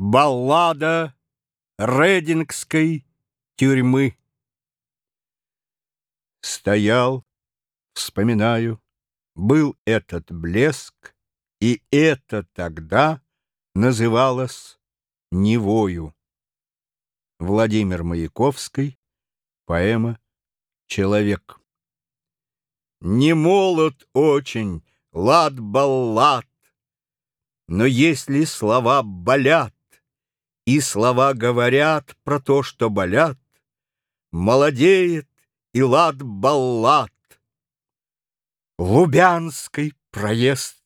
Баллада Редингской тюрьмы Стоял, вспоминаю, был этот блеск, И это тогда называлось Невою. Владимир Маяковский, поэма «Человек». Не молод очень, лад баллад, но если слова болят, и слова говорят про то, что болят, молодеет и лад баллад. Лубянский проезд,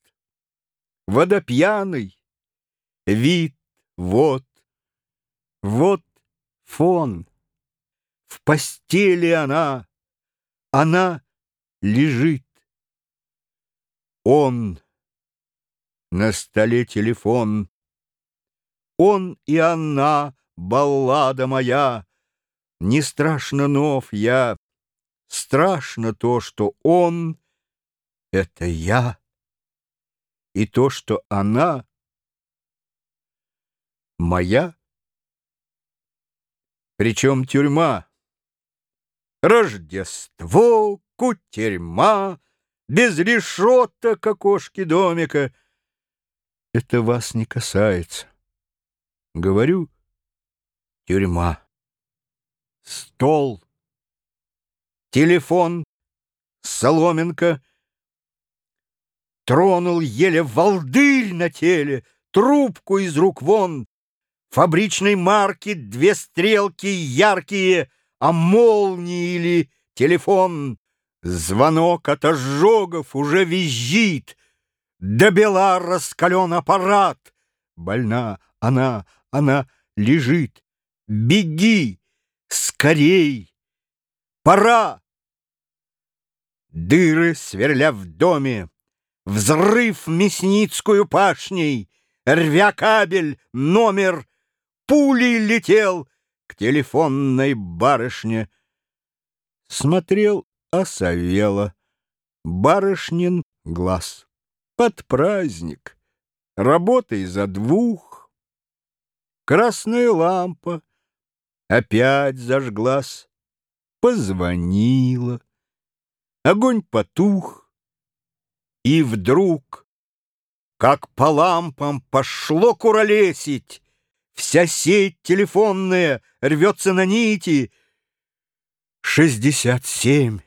водопьяный, вид, вот, вот фон. В постели она, она лежит. Он на столе телефон. Он и она, баллада моя, Не страшно нов я, Страшно то, что он — это я, И то, что она — моя. Причем тюрьма, Рождество, кутерьма, Без решеток окошки домика — это вас не касается. Говорю, тюрьма. Стол, телефон, соломинка. Тронул еле волдырь на теле, трубку из рук вон. Фабричной марки две стрелки яркие, а молнии или телефон. Звонок от ожогов уже визжит — до бела раскален аппарат. Больна она, она лежит. Беги, скорей, пора. Дыры сверля в доме, Взрыв Мясницкую пашней, Рвя кабель, номер, Пулей летел к телефонной барышне. Смотрел, осовело, барышнин глаз под праздник, работай за двух. Красная лампа опять зажглась, позвонила. Огонь потух, и вдруг, как по лампам пошло куролесить, Вся сеть телефонная рвется на нити. Шестьдесят семь,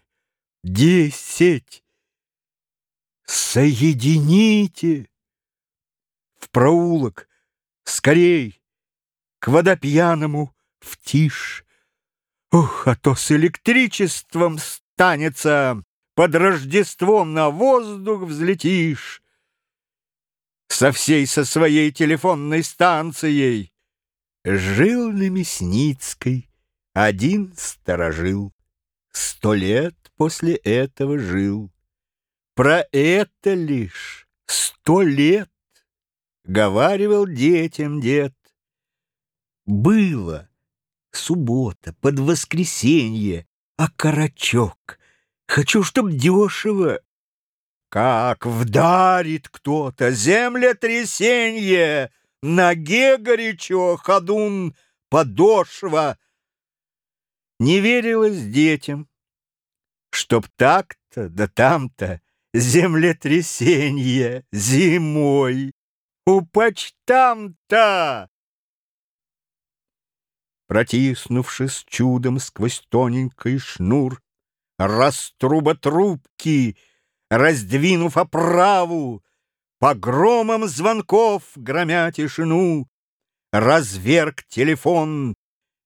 десять, Соедините! В проулок, скорей, к водопьяному, в тишь. Ух, а то с электричеством станется, под Рождеством на воздух взлетишь. Со всей со своей телефонной станцией жил на Мясницкой один сторожил. Сто лет после этого жил. Про это лишь сто лет говаривал детям дед. Было суббота под воскресенье, а карачок. Хочу, чтоб дешево. Как вдарит кто-то землетрясенье, Ноге горячо, ходун, подошва. Не верилось детям, Чтоб так-то да там-то землетрясение зимой у почтамта. Протиснувшись чудом сквозь тоненький шнур, Раструба трубки, раздвинув оправу, Погромом звонков, громя тишину, Разверг телефон,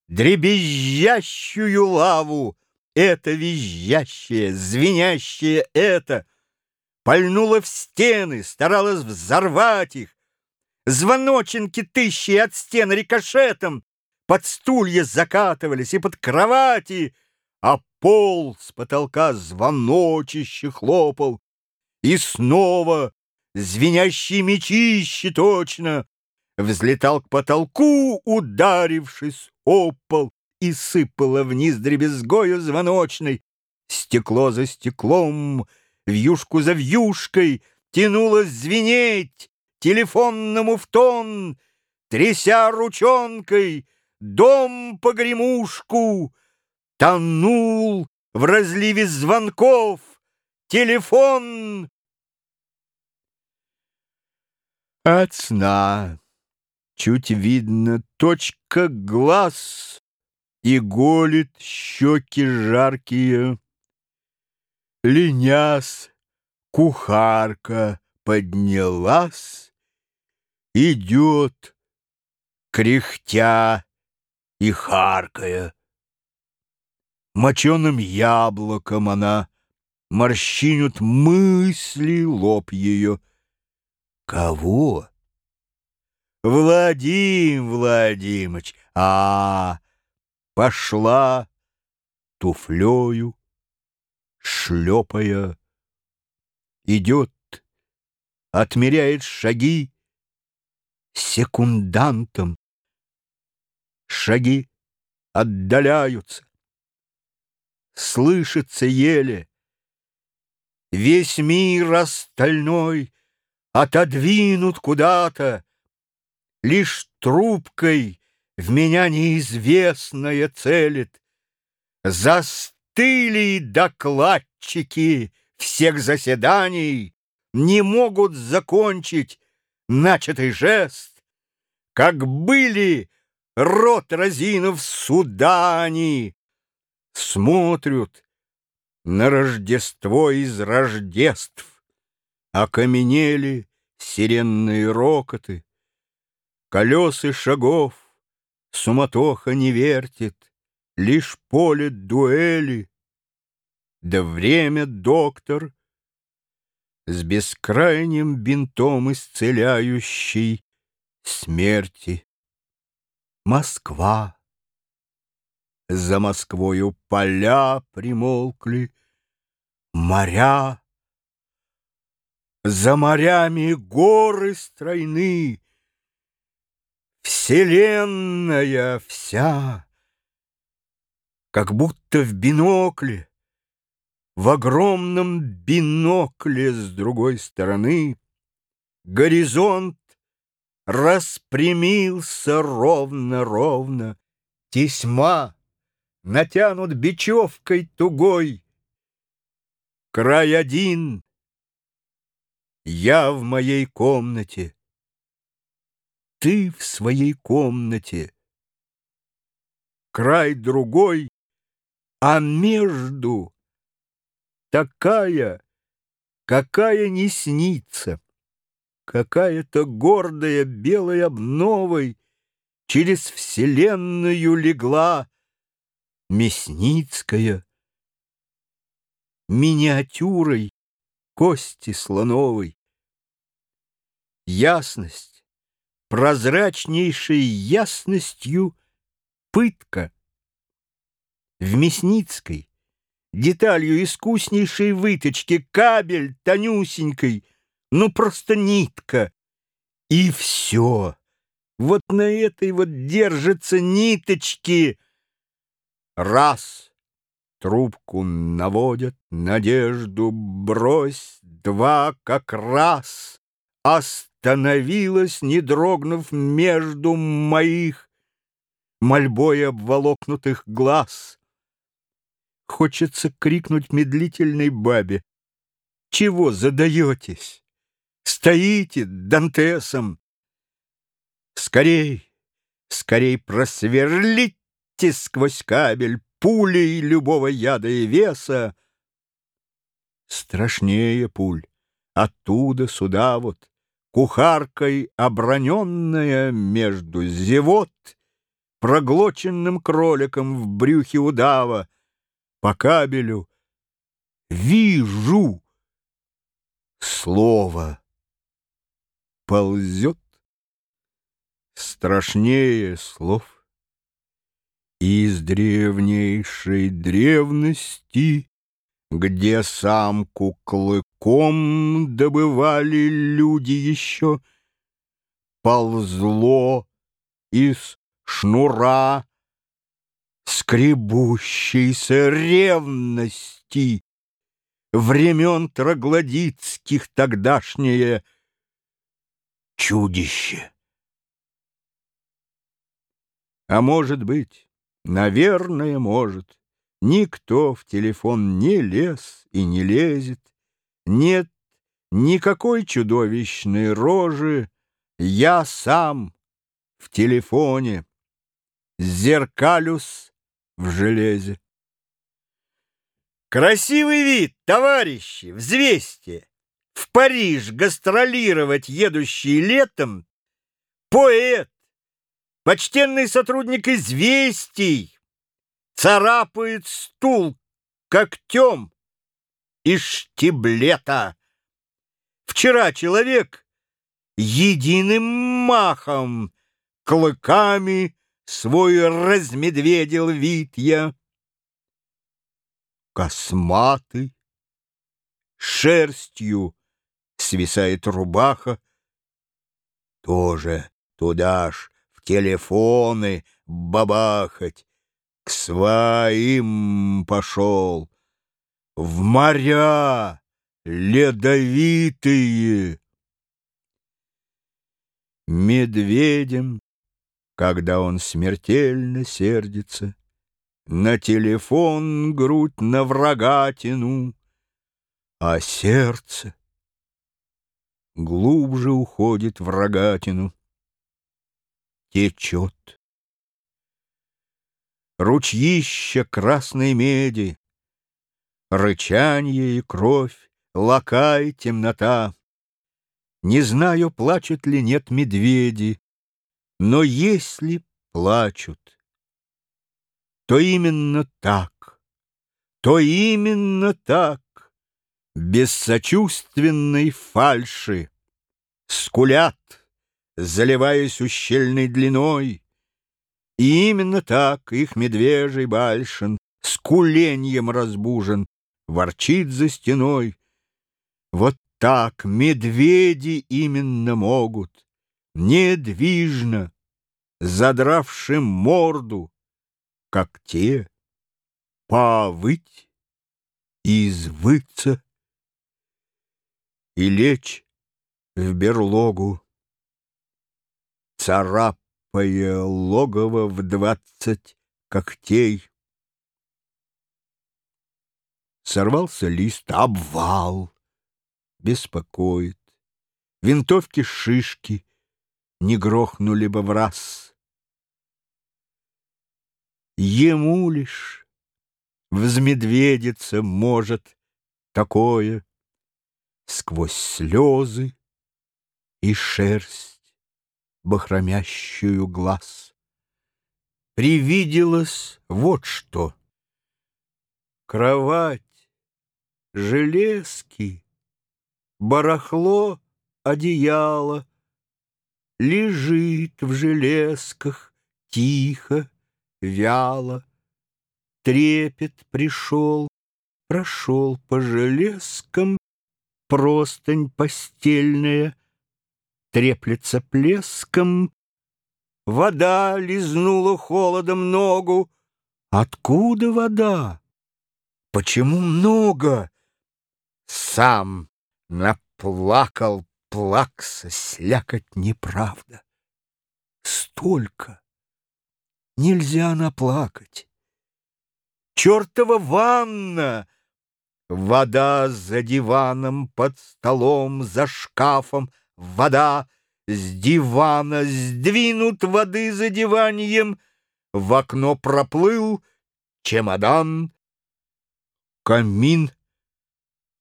дребезжащую лаву, Это визжащее, звенящее это — пальнула в стены, старалась взорвать их. Звоноченки тысячи от стен рикошетом под стулья закатывались и под кровати, а пол с потолка звоночище хлопал. И снова звенящий мечище точно взлетал к потолку, ударившись о пол, и сыпало вниз дребезгою звоночной. Стекло за стеклом — вьюшку за вьюшкой тянулось звенеть телефонному в тон. тряся ручонкой, дом погремушку, тонул в разливе звонков, телефон. От сна чуть видно точка глаз и голит щеки жаркие. Ленясь, кухарка поднялась, идет, кряхтя и харкая. Моченым яблоком она морщинют мысли лоб ее. Кого? Владим Владимыч, а, пошла туфлею шлепая. Идет, отмеряет шаги секундантом. Шаги отдаляются. Слышится еле. Весь мир остальной отодвинут куда-то. Лишь трубкой в меня неизвестное целит. Застыл Стыли докладчики всех заседаний не могут закончить начатый жест, как были рот разинув суда они, смотрят на Рождество из Рождеств, окаменели сиренные рокоты, колесы шагов суматоха не вертит, лишь поле дуэли да время, доктор, С бескрайним бинтом исцеляющий смерти. Москва. За Москвою поля примолкли, моря. За морями горы стройны, Вселенная вся, Как будто в бинокле в огромном бинокле с другой стороны Горизонт распрямился ровно-ровно. Тесьма натянут бечевкой тугой. Край один, я в моей комнате, Ты в своей комнате. Край другой, а между такая, какая не снится. Какая-то гордая белой обновой Через вселенную легла Мясницкая. Миниатюрой кости слоновой. Ясность, прозрачнейшей ясностью пытка. В Мясницкой деталью искуснейшей выточки, кабель тонюсенькой, ну просто нитка. И все. Вот на этой вот держатся ниточки. Раз. Трубку наводят, надежду брось. Два как раз. Остановилась, не дрогнув между моих мольбой обволокнутых глаз. Хочется крикнуть медлительной бабе. Чего задаетесь? Стоите Дантесом. Скорей, скорей просверлите сквозь кабель пулей любого яда и веса. Страшнее пуль. Оттуда сюда вот, кухаркой оброненная между зевот, проглоченным кроликом в брюхе удава, по кабелю. Вижу слово ползет страшнее слов. Из древнейшей древности, Где самку клыком добывали люди еще, Ползло из шнура скребущейся ревности времен троглодитских тогдашнее чудище. А может быть, наверное, может, Никто в телефон не лез и не лезет. Нет никакой чудовищной рожи. Я сам в телефоне. Зеркалюс в железе. Красивый вид, товарищи, взвесьте. В Париж гастролировать едущий летом поэт, почтенный сотрудник «Известий», царапает стул когтем из штиблета. Вчера человек единым махом клыками свой размедведил вид я. Косматый, шерстью свисает рубаха, тоже туда ж в телефоны бабахать. К своим пошел, в моря ледовитые. Медведем, когда он смертельно сердится, На телефон грудь на врага тяну, А сердце глубже уходит в рогатину, Течет. Ручища красной меди, Рычанье и кровь, лакай, темнота. Не знаю, плачут ли нет медведи, Но если плачут, то именно так, то именно так, Без сочувственной фальши, Скулят, заливаясь ущельной длиной, и именно так их медвежий бальшин С куленьем разбужен, ворчит за стеной. Вот так медведи именно могут, Недвижно, задравши морду, Как те, повыть и извыться И лечь в берлогу, царап Лапая логово в двадцать когтей. Сорвался лист, обвал, беспокоит. Винтовки шишки не грохнули бы в раз. Ему лишь взмедведиться может такое сквозь слезы и шерсть бахромящую глаз. Привиделось вот что. Кровать, железки, барахло, одеяло Лежит в железках тихо, вяло. Трепет пришел, прошел по железкам, Простынь постельная треплется плеском. Вода лизнула холодом ногу. Откуда вода? Почему много? Сам наплакал плакса, слякоть неправда. Столько нельзя наплакать. Чертова ванна! Вода за диваном, под столом, за шкафом, вода, с дивана сдвинут воды за диванием, в окно проплыл чемодан, камин,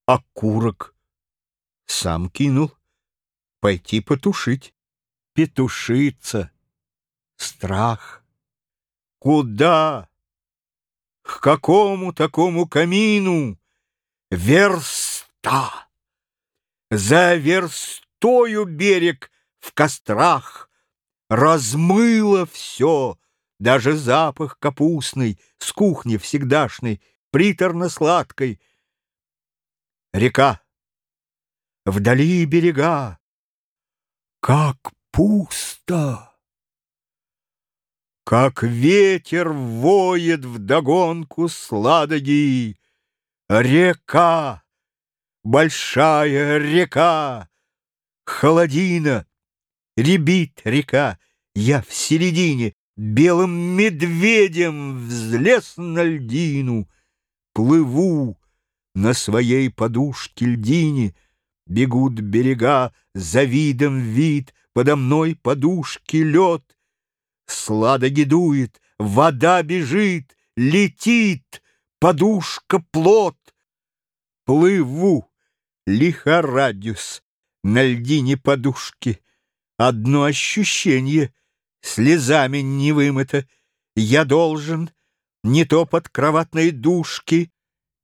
окурок. Сам кинул, пойти потушить, петушиться, страх. Куда? К какому такому камину? Верста! За версту! тою берег в кострах. Размыло все, даже запах капустный, с кухни всегдашней, приторно-сладкой. Река, вдали берега, как пусто! Как ветер воет вдогонку сладоги, Река, большая река, холодина, ребит река, я в середине, Белым медведем взлез на льдину, Плыву на своей подушке льдине, Бегут берега, за видом вид, Подо мной подушки лед. Сладоги дует, вода бежит, Летит подушка плод. Плыву, лихорадюсь, на льдине подушки. Одно ощущение — слезами не вымыто. Я должен не то под кроватной душки,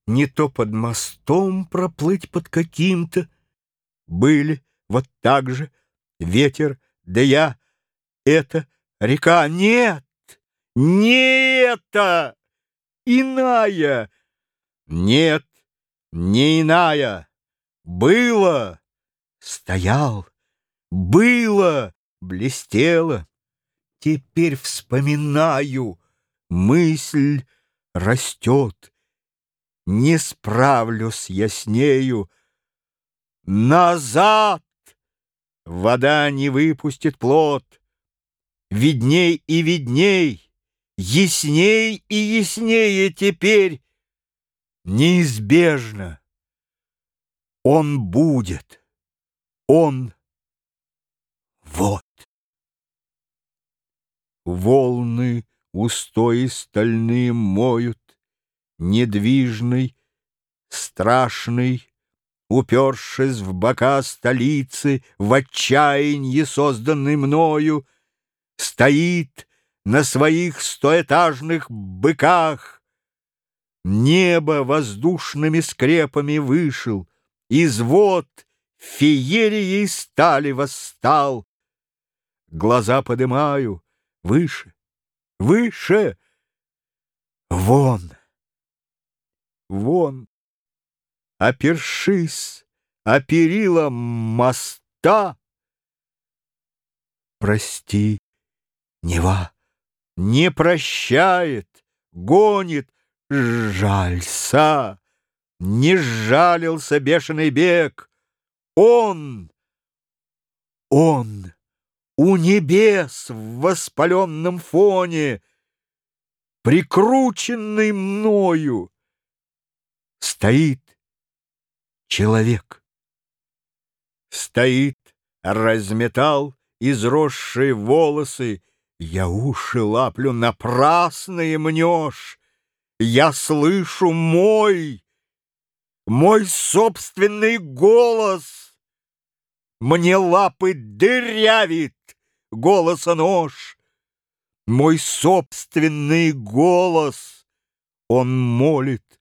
не то под мостом проплыть под каким-то. Были вот так же ветер, да я, это река. Нет, не это, иная. Нет, не иная. Было, стоял, было, блестело. Теперь вспоминаю, мысль растет. Не справлюсь я с нею. Назад! Вода не выпустит плод. Видней и видней, ясней и яснее теперь. Неизбежно. Он будет. Он вот. Волны устои стальные моют, Недвижный, страшный, Упершись в бока столицы, В отчаянье, созданный мною, Стоит на своих стоэтажных быках. Небо воздушными скрепами вышел, Извод феерией стали восстал. Глаза подымаю, Выше, выше, вон, вон, опершись, оперила моста. Прости, Нева не прощает, гонит, жалься, не жалился бешеный бег. Он, он у небес в воспаленном фоне, Прикрученный мною, стоит человек. Стоит, разметал изросшие волосы, Я уши лаплю, напрасные мнешь, Я слышу мой, мой собственный голос, Мне лапы дырявит, голоса нож, Мой собственный голос. Он молит,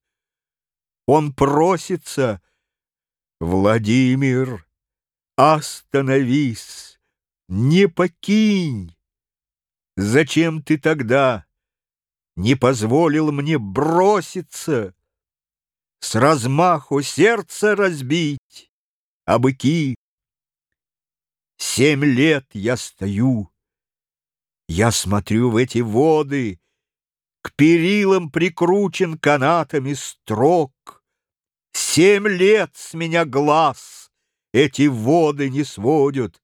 он просится. Владимир, остановись, не покинь. Зачем ты тогда не позволил мне броситься, С размаху сердце разбить, а быки Семь лет я стою, я смотрю в эти воды, К перилам прикручен канатами строк. Семь лет с меня глаз эти воды не сводят.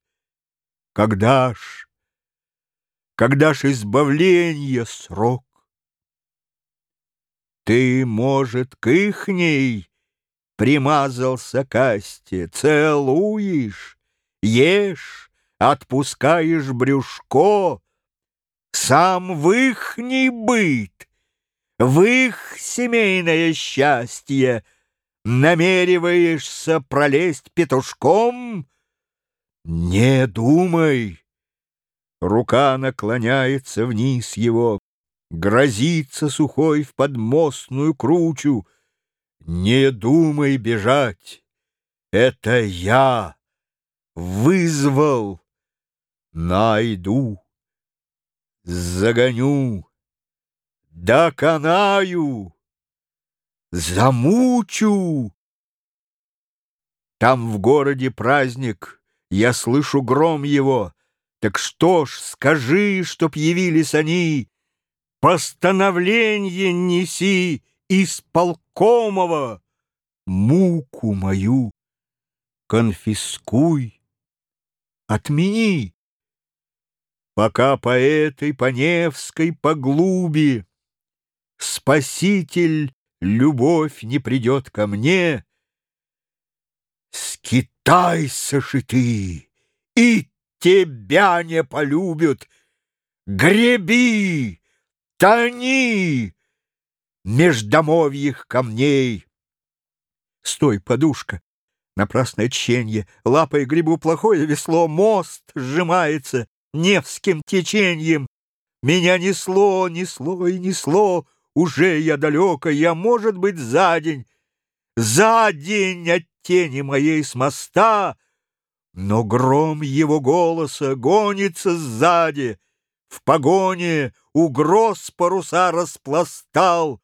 Когда ж, когда ж избавление срок? Ты, может, к ихней примазался касте, целуешь, Ешь, отпускаешь брюшко, Сам в ихний быт, в их семейное счастье Намереваешься пролезть петушком? Не думай! Рука наклоняется вниз его, Грозится сухой в подмостную кручу. Не думай бежать, это я вызвал, найду, загоню, доконаю, замучу. Там в городе праздник, я слышу гром его. Так что ж, скажи, чтоб явились они, Постановление неси исполкомого, Муку мою конфискуй. Отмени! Пока по этой, по Невской, по глуби Спаситель, любовь не придет ко мне, Скитайся же ты, и тебя не полюбят. Греби, тони меж домовьих камней. Стой, подушка, напрасное тщенье, Лапой грибу плохое весло, Мост сжимается Невским течением. Меня несло, несло и несло, Уже я далеко, я, может быть, за день, За день от тени моей с моста, Но гром его голоса гонится сзади, В погоне угроз паруса распластал,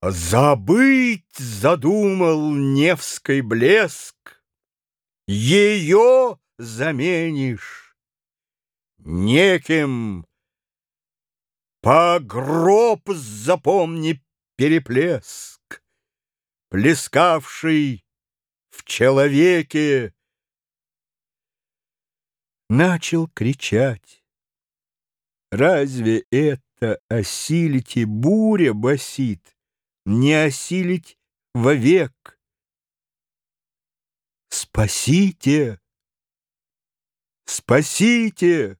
Забыть задумал Невский блеск, Ее заменишь неким. Погроб запомни переплеск, Плескавший в человеке. Начал кричать. Разве это осилите буря басит? не осилить вовек. Спасите! Спасите!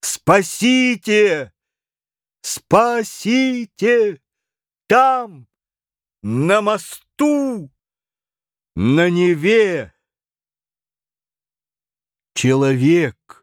Спасите! Спасите! Там, на мосту, на Неве, человек